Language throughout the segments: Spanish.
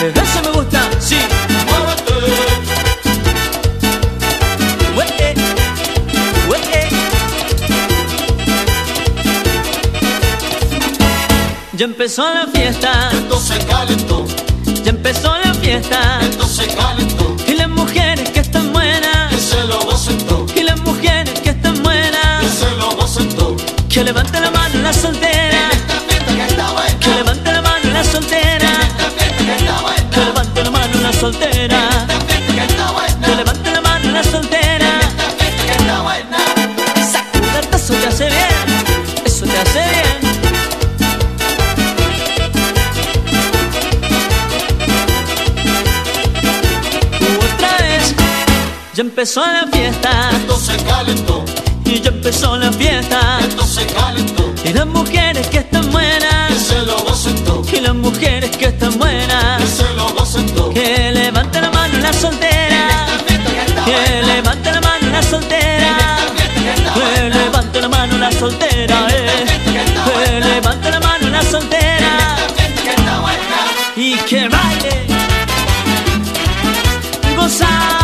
Eso me gusta, sí. Muévete. Ué, ué. Ya empezó la fiesta, Esto se calentó. ya empezó la fiesta. Esto se calentó. Y las mujeres que están buenas, Que se lo gocen todo. y las mujeres que están Que buenas, se lo gocen todo. que levanten la mano la soltera, Esta fiesta que está buena. que levanten soltera, que que levanten la mano la soltera. Que. Sacuderte eso te hace bien, eso te hace bien. Otra vez, ya empezó la fiesta Esto se calentó. y ya empezó la fiesta. Esto se calentó. Y las mujeres que están Que buenas, se lo gocen y las mujeres soltera, eh. Que levante la mano la soltera y que baile gozando.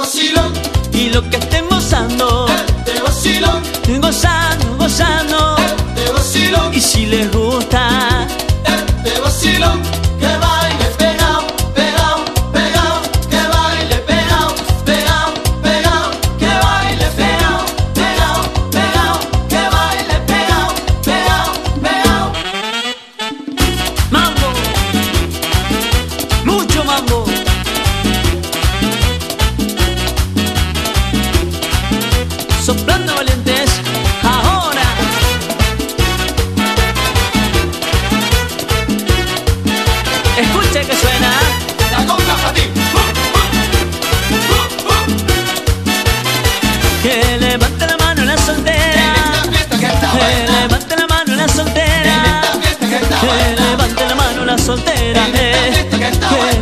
Vacilón, y lo que estén gozando, este vacilón, gozando, gozando. este vacilón, Y si les gusta, está buena. Eh.